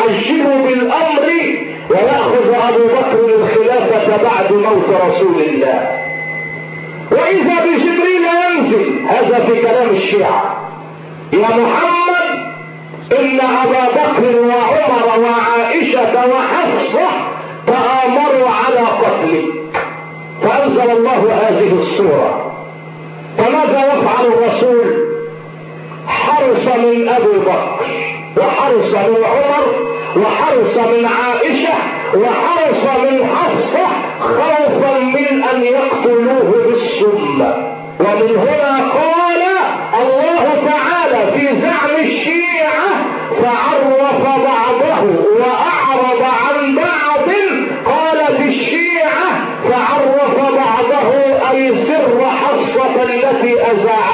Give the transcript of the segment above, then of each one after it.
يعجل بالأمر ويأخذ أبو بكر الخلافة بعد موت رسول الله. وإذا بجبريل ينزل هذا في كلام الشيعة. يا محمد إن أبا بكر وعمر وعائشة وحفصة تآمروا على قتلك. فأنزل الله هذه الصورة. فماذا يفعل الرسول؟ حرص من ابي بكر وحرص من عمر وحرص من عائشة وحرص من حفصة خوفا من أن يقتلوه بالسم. ومن هنا قال الله تعالى في زعم الشيعة فعرف بعضه وأعرض عن بعض. قال في الشيعة فعرف بعضه أي سر حفصة التي اذاعته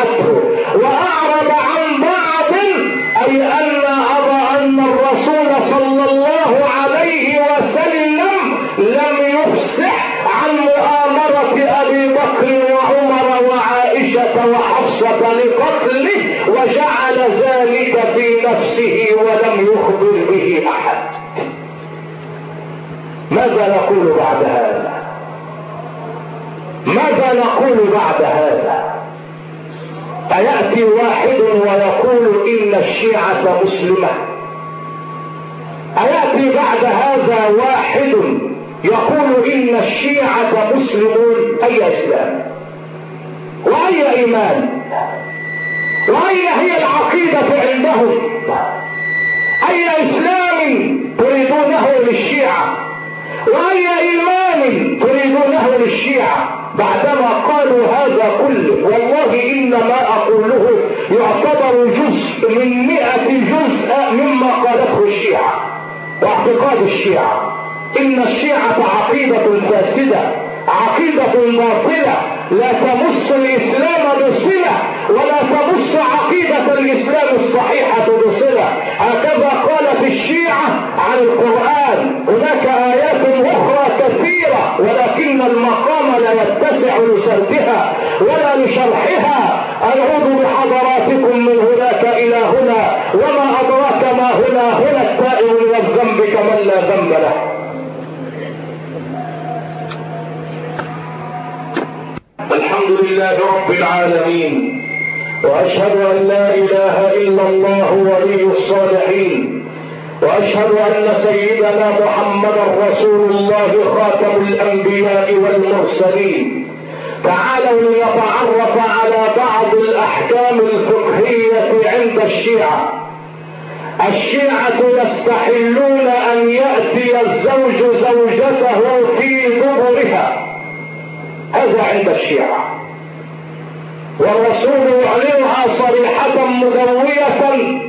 نفسه ولم يخبر به أحد. ماذا نقول بعد هذا؟ ماذا نقول بعد هذا؟ أيأتي واحد ويقول إن الشيعة مسلمة. أيأتي بعد هذا واحد يقول إن الشيعة مسلمون؟ أي إسلام؟ وأي إيمان؟ وأي هي العقيدة عندهم؟ إسلام تريدونه للشيعة وأي إيمان تريدونه للشيعة. بعدما قالوا هذا كله والله إن ما أقوله يعتبر جزء من مئة جزء مما قالته الشيعة واعتقاد الشيعة. إن الشيعة عقيدة فاسدة عقيدة باطلة. لا تمس الإسلام بصلة ولا تمس عقيدة الإسلام الصحيحة بصلة. هكذا قالت الشيعة عن القرآن. هناك آيات أخرى كثيرة ولكن المقام لا يتسع لسردها ولا لشرحها. أعود بحضراتكم من هناك إلى هنا وما أدراك ما هنا؟ هنا التائب من الذنب كمن لا ذنب له. الحمد لله رب العالمين وأشهد أن لا إله إلا الله ولي الصالحين. وأشهد أن سيدنا محمدا رسول الله خاتم الأنبياء والمرسلين. تعالوا لنتعرف على بعض الأحكام الفقهية عند الشيعة. الشيعة يستحلون أن يأتي الزوج زوجته في دبرها هذا عند الشيعة. والرسول يعلنها صريحة مدوية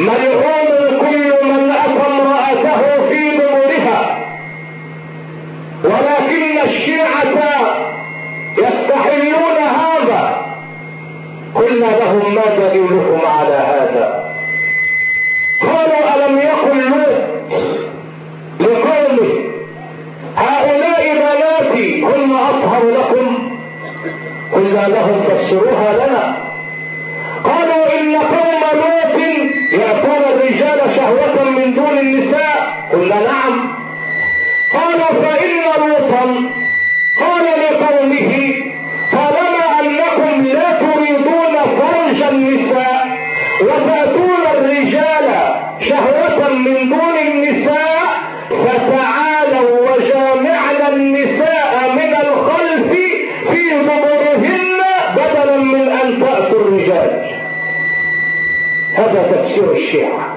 ملعون كل من أتى امرأته في دورها ولكن الشيعة يستحلون هذا. قلنا لهم ما دليلكم على هذا؟ قالوا ألم يقل لوط لقومه هؤلاء بناتي هن أطهر لكم. قلنا لهم فسروها لنا. هذا تفسير الشيعة.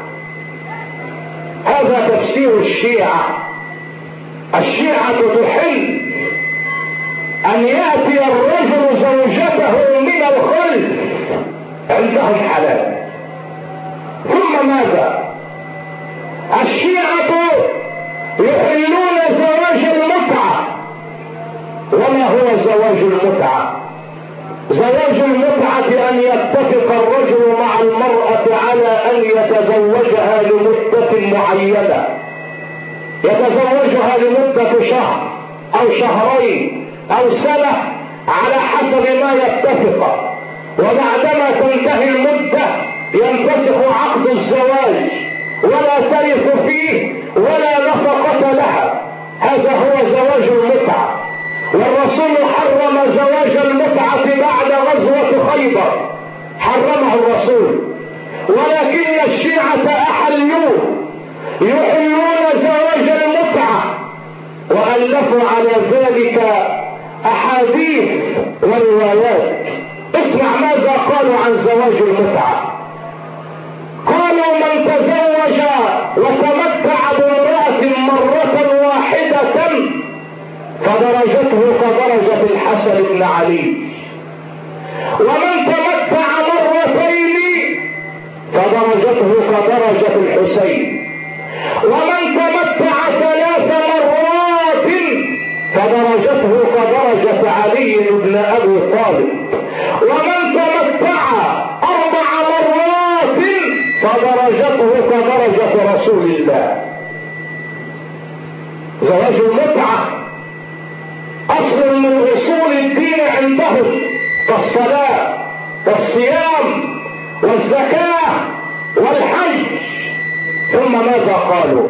هذا تفسير الشيعة تحل أن يأتي الرجل زوجته من الخلف عندهم حلال. ثم ماذا؟ الشيعة يحلون زواج المتعة. وما هو زواج المتعة؟ زواج المتعة ان يتفق الرجل مع المرأة على أن يتزوجها لمدة معينة. يتزوجها لمدة شهر أو شهرين أو سنة على حسب ما يتفق. وبعدما تنتهي المدة ينفسخ عقد الزواج ولا ترث فيه ولا نفقة لها. هذا هو زواج المتعة. والرسول حرم زواج المتعة بعد غزوة خيبر. حرمه الرسول. ولكن الشيعة أحلوه يحلون زواج وألفوا على ذلك أحاديث وروايات. اسمع ماذا قالوا عن زواج المتعة. قالوا من تزوج وتمتع بامرأة مرة واحدة فدرجته كدرجة الحسن بن علي. ومن تمتع مرتين فدرجته كدرجة الحسين. عندهم كالصلاة والصيام والزكاة والحج. ثم ماذا قالوا؟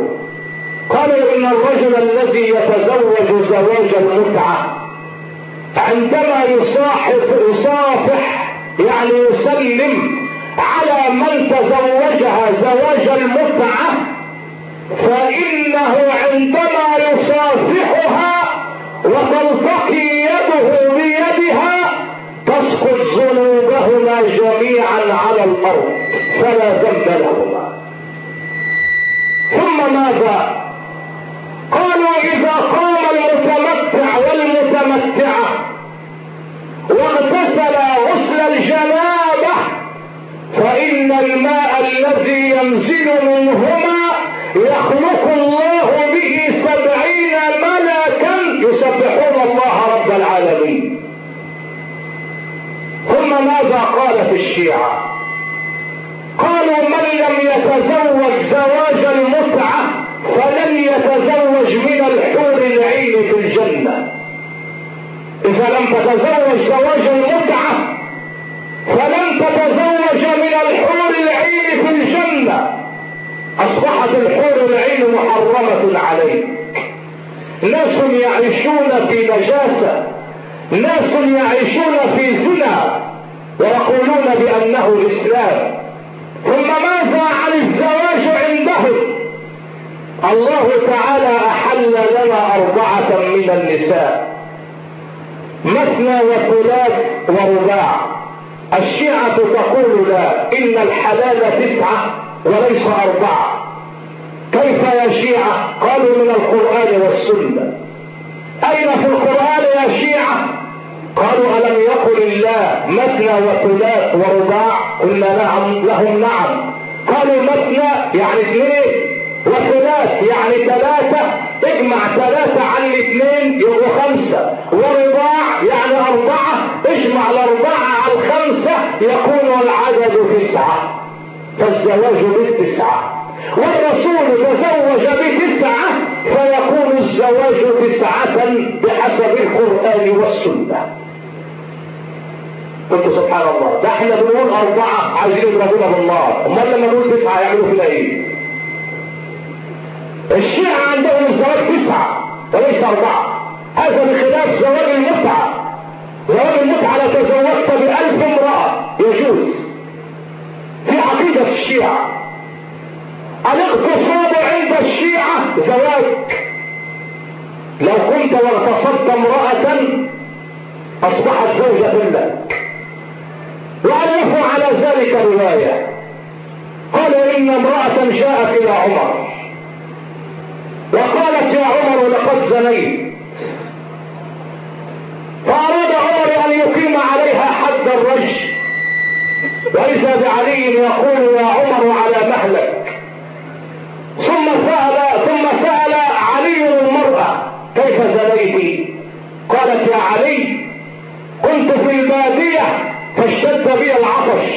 قالوا إن الرجل الذي يتزوج زواج المتعة عندما يصاحب يصافح يعني يسلم على من تزوجها زواج المتعة فإنه عندما يصافحها وتلتقي يده بيدها تسقط ذنوبهما جميعا على الأرض فلا ذنب لهما. ثم ماذا؟ قالوا اذا قام المتمتع والمتمتعة واغتسل غسل الجنابة فان الماء الذي ينزل منهما يخلق الله يسبحون الله رب العالمين. ثم ماذا قال في الشيعة؟ قالوا من لم يتزوج زواج المتعة فلن يتزوج من الحور العين في الجنة. إذا لم تتزوج زواج المتعة فلن تتزوج من الحور العين في الجنة. أصبحت الحور العين محرمة عليك. ناس يعيشون في نجاسة ناس يعيشون في زنا ويقولون بأنه الإسلام ثم ماذا عن الزواج عندهم؟ الله تعالى أحل لنا أربعة من النساء مثنى وثلاث ورباع. الشيعة تقول لا إن الحلال تسعة وليس أربعة. كيف يا شيعة؟ قالوا من القرآن والسنة. أين في القرآن يا شيعة؟ قالوا ألم يقل الله مثنى وثلاث ورباع؟ قلنا نعم لهم نعم. قالوا مثنى يعني اثنين وثلاث يعني ثلاثة. اجمع ثلاثة عن الاثنين يبقوا خمسة. ورباع يعني أربعة. اجمع الأربعة على الخمسة يكون العدد تسعة. فالزواج بالتسعة. والرسول تزوج بتسعة فيكون الزواج تسعة بحسب القرآن والسنة. قلت سبحان الله ده إحنا بنقول أربعة عايزين يضربونا بالنار. أمال لما نقول تسعة يعملوا فينا إيه؟ الشيعة عندهم الزواج تسعة وليس أربعة. هذا بخلاف زواج المتعة. زواج المتعة لو تزوجت بألف امرأة يجوز. في عقيدة الشيعة. الاغتصاب عند الشيعة زواج. لو كنت واغتصبت امرأة أصبحت زوجة لك. وألفوا على ذلك رواية. قالوا إن امرأة جاءت إلى عمر. وقالت يا عمر لقد زنيت. فأراد عمر أن يقيم عليها حد الرجل وإذا بعلي يقول يا عمر على مهلك. ثم سأل ثم سأل علي المرأة كيف زنيت؟ قالت يا علي كنت في البادية فاشتد بي العطش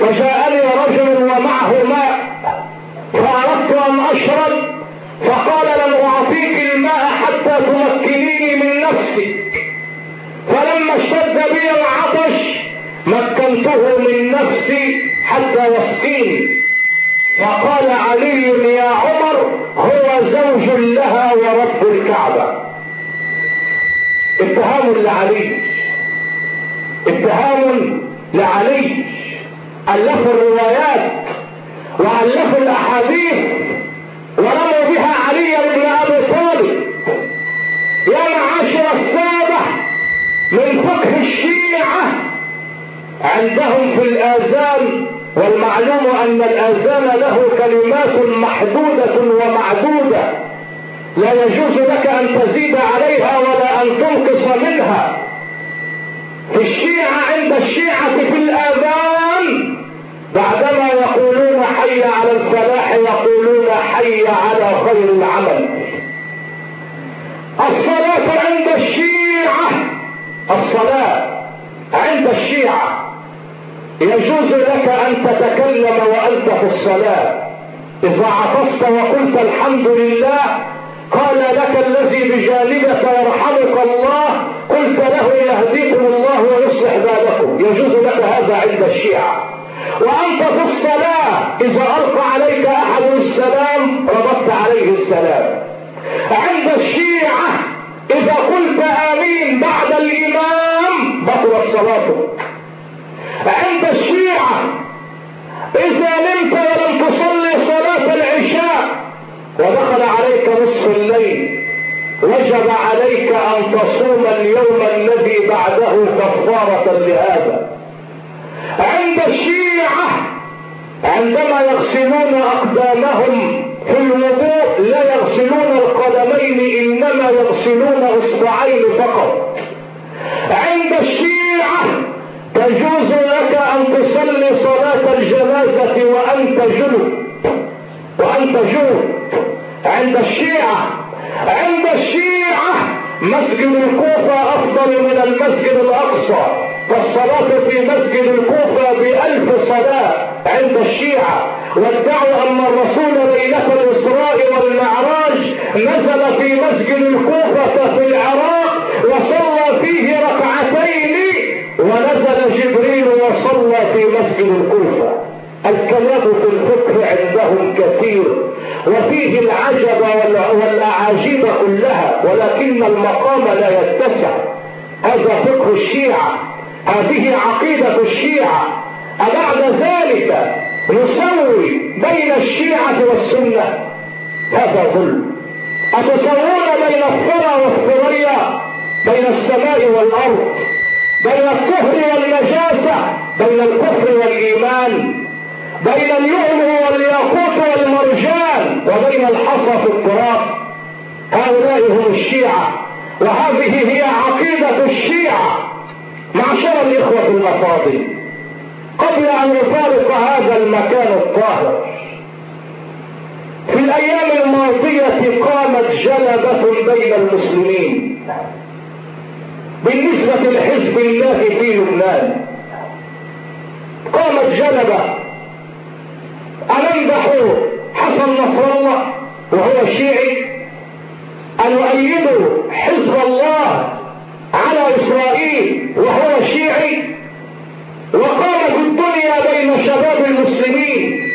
فجاءني رجل ومعه ماء فأردت أن أشرب فقال لن أعطيك الماء حتى تمكنيني من نفسك فلما اشتد بي العطش مكنته من نفسي حتى يسقيني فقال علي يا عمر هو زوج لها ورب الكعبة. اتهام لعلي. اتهام لعلي. ألفوا الروايات وألفوا الأحاديث ورموا بها علي بن أبي طالب. يا معاشر السادة من فقه الشيعة. عندهم في الآذان والمعلوم أن الآذان له كلمات محدودة ومعدودة. لا يجوز لك أن تزيد عليها ولا أن تنقص منها. في الشيعة عند الشيعة في الآذان بعدما يقولون حي على الفلاح يقولون حي على خير العمل. الصلاة عند الشيعة الصلاة عند الشيعة. يجوز لك أن تتكلم وانت في الصلاة. إذا عطست وقلت الحمد لله قال لك الذي بجانبك يرحمك الله قلت له يهديكم الله ويصلح بالكم. يجوز لك هذا عند الشيعة. وأنت في الصلاة إذا ألقى عليك أحد السلام رددت عليه السلام. عند الشيعة إذا قلت آمين بعد الإمام بطلت صلاتك عند الشيعة. إذا نمت ولم تصلي صلاة العشاء ودخل عليك نصف الليل وجب عليك أن تصوم اليوم الذي بعده كفارة لهذا. عند الشيعة عندما يغسلون أقدامهم في الوضوء لا الشيعة. عند الشيعة مسجد الكوفة أفضل من المسجد الأقصى فالصلاة في مسجد الكوفة بألف صلاة عند الشيعة. وادعوا أن الرسول ليلة الإسراء والمعراج نزل في مسجد الكوفة في العراق وصلى فيه ركعتين ونزل جبريل وصلى في مسجد الكوفة. الكلام في الفقه عندهم كثير. وفيه العجب والأعاجيب كلها ولكن المقام لا يتسع. هذا فقه الشيعة هذه عقيدة الشيعة. أبعد ذلك نسوي بين الشيعة والسنة. هذا ظلم. أتسوون بين الثرى والثريا بين السماء والأرض بين الكفر والنجاسة بين الكفر والإيمان. بين اللؤلؤ والياقوت والمرجان وبين الحصى في التراب. هؤلاء هم الشيعة وهذه هي عقيدة الشيعة. معشر الإخوة الأفاضل قبل أن نفارق هذا المكان الطاهر في الأيام الماضية قامت جلبة بين المسلمين. بالنسبة لحزب الله في لبنان قامت جلبة أنمدح حسن نصر الله وهو شيعي أن يؤيدوا حزب الله على إسرائيل وهو شيعي وقامت الدنيا بين شباب المسلمين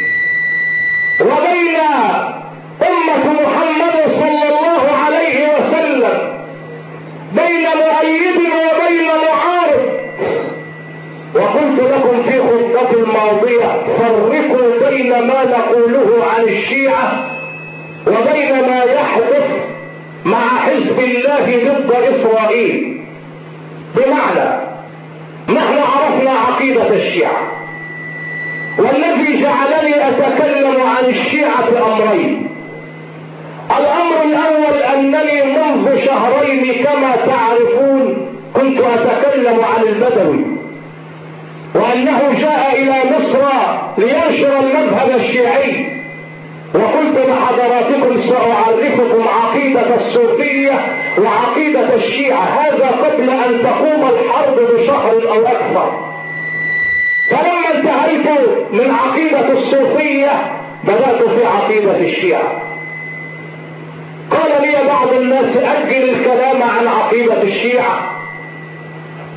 بين ما نقوله عن الشيعة وبين ما يحدث مع حزب الله ضد إسرائيل. بمعنى نحن عرفنا عقيدة الشيعة والذي جعلني أتكلم عن الشيعة أمرين الأمر الأول أنني منذ شهرين كما تعرفون كنت أتكلم عن البدوي. وأنه جاء إلى مصر لينشر المذهب الشيعي. وقلت لحضراتكم سأعرفكم عقيدة الصوفية وعقيدة الشيعة. هذا قبل أن تقوم الحرب بشهر أو أكثر. فلما انتهيت من عقيدة الصوفية بدأت في عقيدة الشيعة. قال لي بعض الناس أجل الكلام عن عقيدة الشيعة.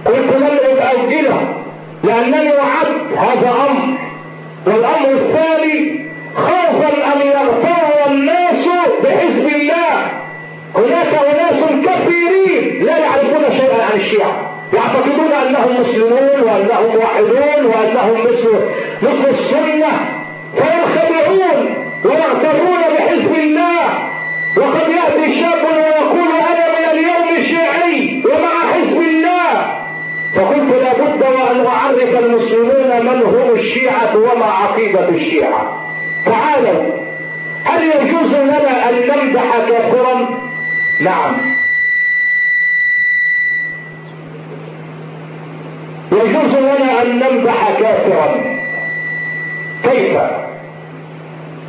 قلت لن أؤجله لأنني وعدت هذا أمر. والأمر الثاني خوفا ان يغتر الناس بحزب الله. هناك أناس كثيرين لا يعرفون شيئا عن الشيعة. يعتقدون أنهم مسلمون وأنهم موحدون وأنهم مثل مثل السنة. فينخدعون ويغترون بحزب الله. وقد يأتي شاب المسلمون من هم الشيعة وما عقيدة الشيعة؟ تعالوا هل يجوز لنا أن نمدح كافرا؟ نعم. يجوز لنا أن نمدح كافرا. كيف؟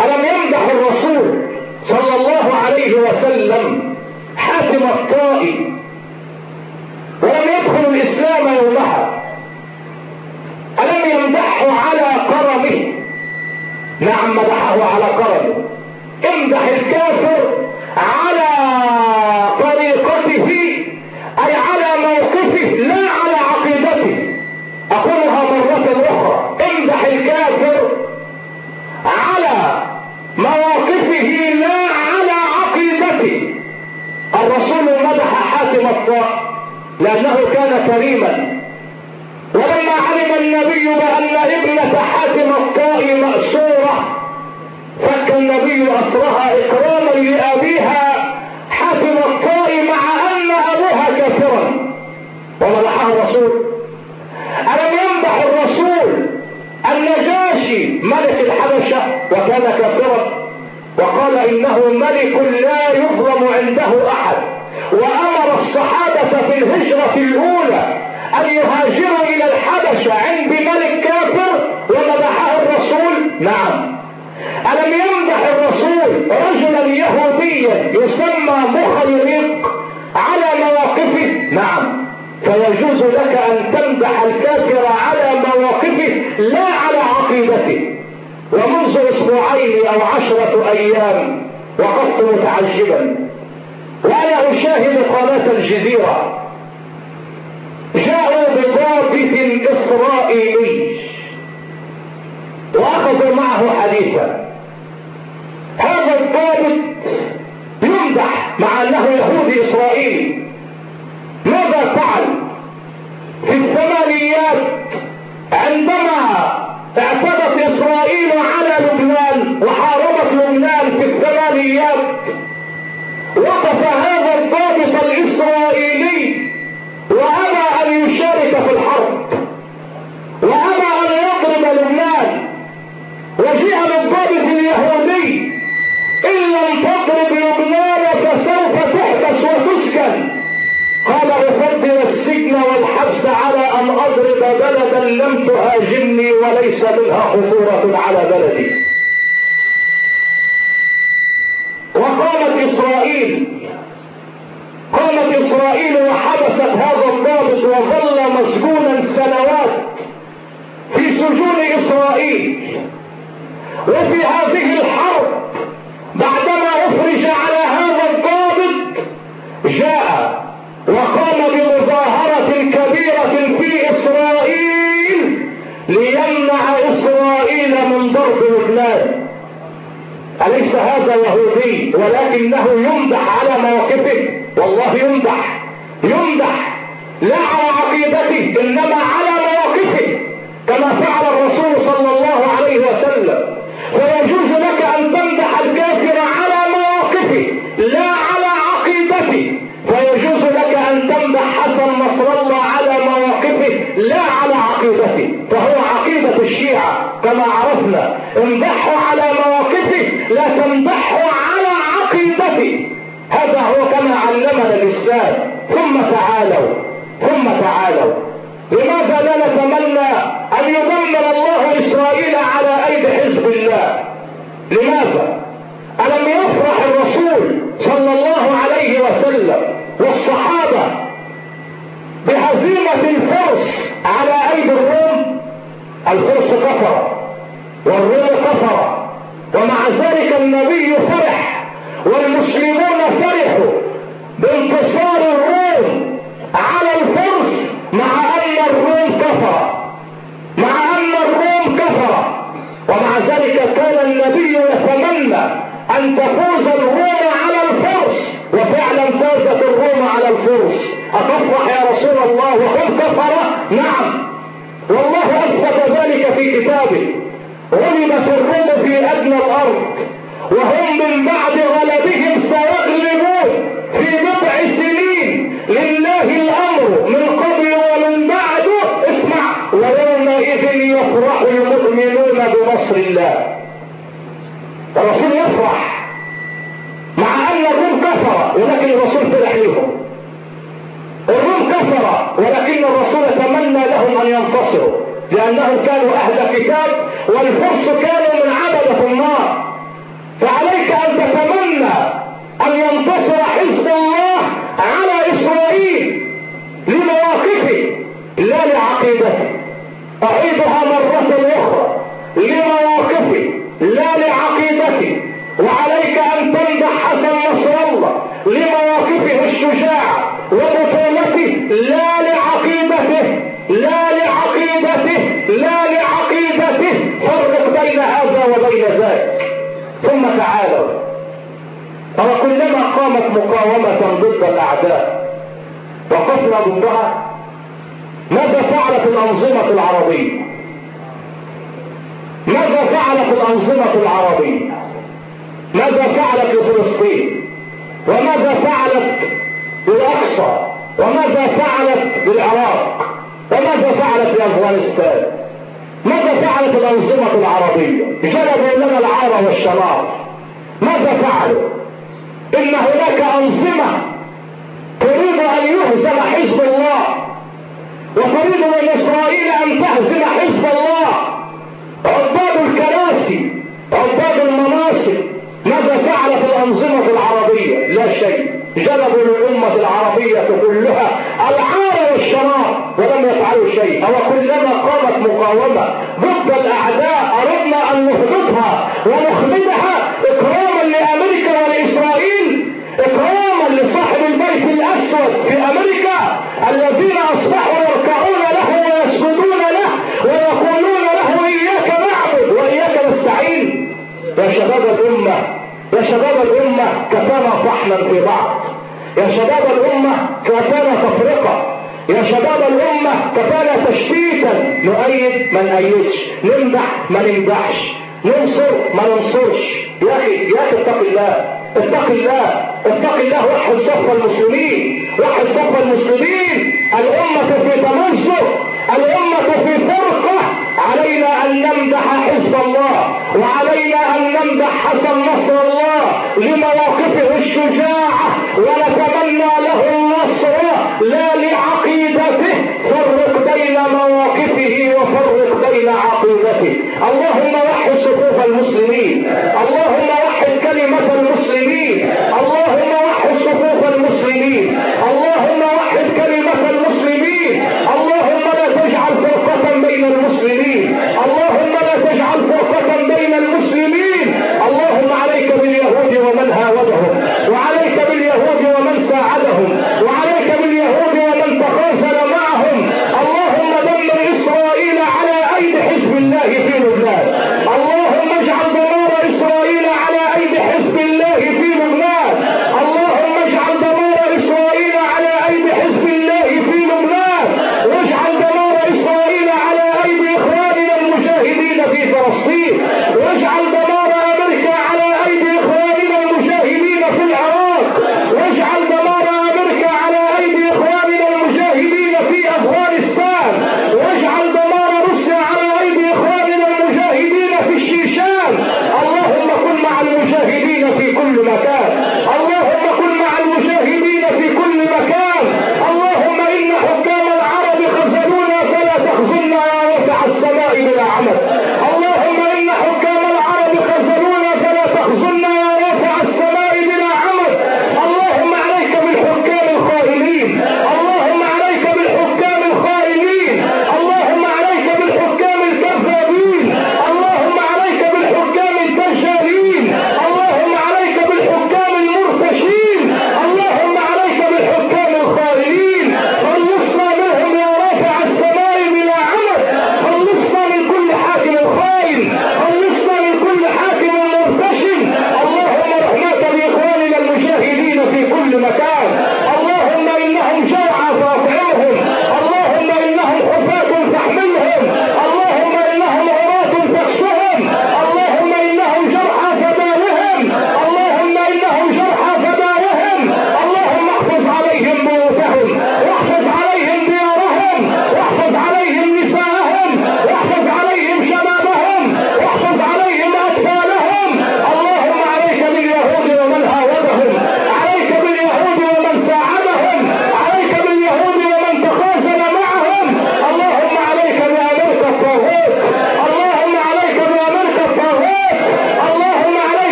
ألم يمدح الرسول صلى الله عليه وسلم حاتم الطائي ولم يدخل الإسلام يومها؟ الم يمدحه على كرمه نعم مدحه على كرمه امدح الكافر على طريقته أي على موقفه لا على عقيدته. أقولها مرة أخرى. امدح الكافر على مواقفه لا على عقيدته. الرسول مدح حاتم الطاء لأنه كان كريما. ولما علم النبي بأن ابنة حاتم الطاء مأسورة فك النبي أسرها إكراما لأبيها حاتم الطائي مع أن أبوها كافرا. ومدحها الرسول. ألم يمدح الرسول النجاشي ملك الحبشة وكان كافرا؟ وقال إنه ملك لا يظلم عنده أحد. وأمر الصحابة في الهجرة الأولى أن يهاجروا إلى الحبشة عند ملك كافر ومدحه الرسول؟ نعم. ألم يمدح الرسول رجلا يهوديا يسمى مخيرق على مواقفه؟ نعم. فيجوز لك أن تمدح الكافر على مواقفه لا على عقيدته. ومنذ أسبوعين أو عشرة أيام وقفت متعجبا. وأنا أشاهد قناة الجزيرة. جاءوا بضابط إسرائيلي. واخذوا معه حديثا هذا الضابط يمدح مع أنه يهودي إسرائيلي. ماذا فعل؟ في الثمانيات عندما اعتدت إسرائيل على لبنان وحاربت لبنان في الثمانيات وقف هذا الضابط الإسرائيلي يشارك في الحرب. وابى أن يضرب لبنان وجيء بالضابط اليهودي. إن لم تضرب لبنان فسوف تحبس وتسكن. قال أفضل السجن والحبس على أن أضرب بلدا لم تهاجمني وليس منها خطورة على بلدي. وقامت إسرائيل قامت إسرائيل وحبست هذا الضابط وظل مسجونا سنوات في سجون إسرائيل. وفي هذه الحرب بعدما أفرج على هذا الضابط جاء وقام بمظاهرة كبيرة في إسرائيل ليمنع إسرائيل من ضرب لبنان أليس هذا يهودي؟ ولكنه يمدح على مواقفه. والله يمدح يمدح لا على عقيدته إنما على مواقفه كما فعل الرسول صلى الله عليه وسلم. فيجوز لك أن تمدح الكافر على مواقفه لا على عقيدته. فيجوز لك أن تمدح حسن نصر الله على مواقفه لا على عقيدته. فهو عقيدة الشيعة كما عرفنا. امدحه على مواقفه لا تمدحه على عقيدته. هذا هو كما علمنا الإسلام. ثم تعالوا. ثم تعالوا. لماذا لا نتمنى أن يدمر الله إسرائيل على أيدي حزب الله؟ لماذا؟ ألم يفرح الرسول صلى الله عليه وسلم والصحابة بهزيمة الفرس على أيدي الروم؟ الفرس كفر والروم كفر ومع ذلك النبي فرح. والمسلمون فرحوا بانتصار الروم على الفرس مع أن الروم كفر. مع أن الروم كفر. ومع ذلك كان النبي تتمنى أن تفوز الروم على الفرس. وفعلا فازت الروم على الفرس. أتفرح يا رسول الله؟ وهم كفرة نعم. والله أثبت ذلك في كتابه. غلبت الروم في أدنى الأرض. وهم من بعد غلبهم سيغلبون في بضع سنين لله الأمر من قبل ومن بعد اسمع ويومئذ يفرح المؤمنون بنصر الله. الرسول يفرح مع أن الروم كفر ولكن الرسول فرح لهم. الروم كفر ولكن الرسول تمنى لهم أن ينتصروا لأنهم كانوا أهل كتاب والفرس كانوا من عبدة النار. فعليك أن تتمنى أن ينتصر حزب الله على إسرائيل لمواقفه لا لعقيدته. أعيدها مرة أخرى لمواقفه لا لعقيدته. وعليك أن تمدح حسن نصر الله لمواقفه الشجاعة وبطولته لا ثم تعالوا وكلما قامت مقاومة ضد الأعداء وقفنا ضدها ماذا فعلت الأنظمة العربية؟ ماذا فعلت الأنظمة العربية؟ ماذا فعلت لفلسطين؟ وماذا فعلت بالأقصى وماذا فعلت بالعراق وماذا فعلت بأفغانستان ماذا فعلت الأنظمة العربية؟ جلبوا لنا العار والشرار ماذا فعلوا؟ إن هناك أنظمة تريد أن يهزم حزب الله وتريد من إسرائيل أن تهزم حزب الله. عباد الكراسي عباد المناصب ماذا فعلت الأنظمة العربية؟ لا شيء. جلبوا للأمة العربية كلها العار والشرار ولم يفعلوا شيء. أو كلما قامت مقاومة ضد الأعداء أردنا أن نهبطها ونخمدها إكراما لأمريكا ولإسرائيل إكراما لصاحب البيت الأسود في أمريكا الذين أصبحوا يركعون له ويسجدون له ويقولون له إياك نعبد وإياك نستعين يا شباب الأمة يا شباب الأمة كفانا طحنا في بعض. يا شباب الأمة كفانا تفرقة. يا شباب الأمة كفانا تشتيتا نؤيد ما نأيدش نمدح ما نمدحش ننصر ما ننصرش. يا أخي يا أخي اتق الله اتق الله اتق الله وحد صف المسلمين وحد صف المسلمين. الأمة في تمزق الأمة في فرقة. علينا أن نمدح حزب الله وعلينا أن نمدح حسن نصر الله لمواقفه الشجاعة. ونتمنى له النصر لا فرق بين مواقفه وفرق بين عقيدته. اللهم وحد صفوف المسلمين. اللهم وحد كلمة المسلمين. اللهم وحد صفوف المسلمين. اللهم وحد كلمة المسلمين. اللهم لا تجعل فرقة بين المسلمين. اللهم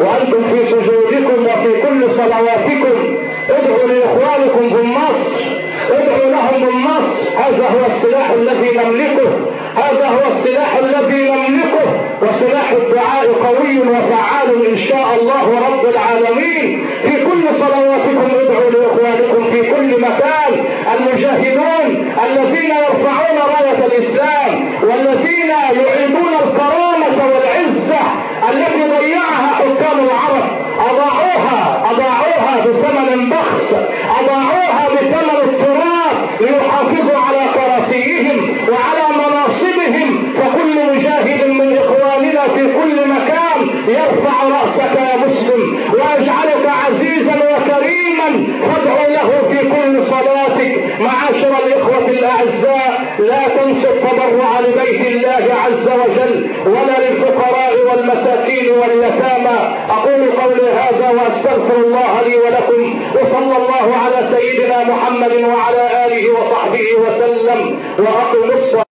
وأنتم في سجودكم وفي كل صلواتكم. ادعوا لإخوانكم في مصر ادعوا لهم بالنصر. هذا هو السلاح الذي نملكه. هذا هو السلاح الذي نملكه. وسلاح الدعاء قوي وفعال إن شاء الله رب العالمين. في كل صلواتكم ادعوا لإخوانكم في كل مكان. المجاهدون الذين يرفعون راية الإسلام والذين يعيدون الأعزاء لا تنسوا التضرع لبيت الله عز وجل ولا للفقراء والمساكين واليتامى. أقول قولي هذا وأستغفر الله لي ولكم وصلى الله على سيدنا محمد وعلى آله وصحبه وسلم وأقم الصلاة.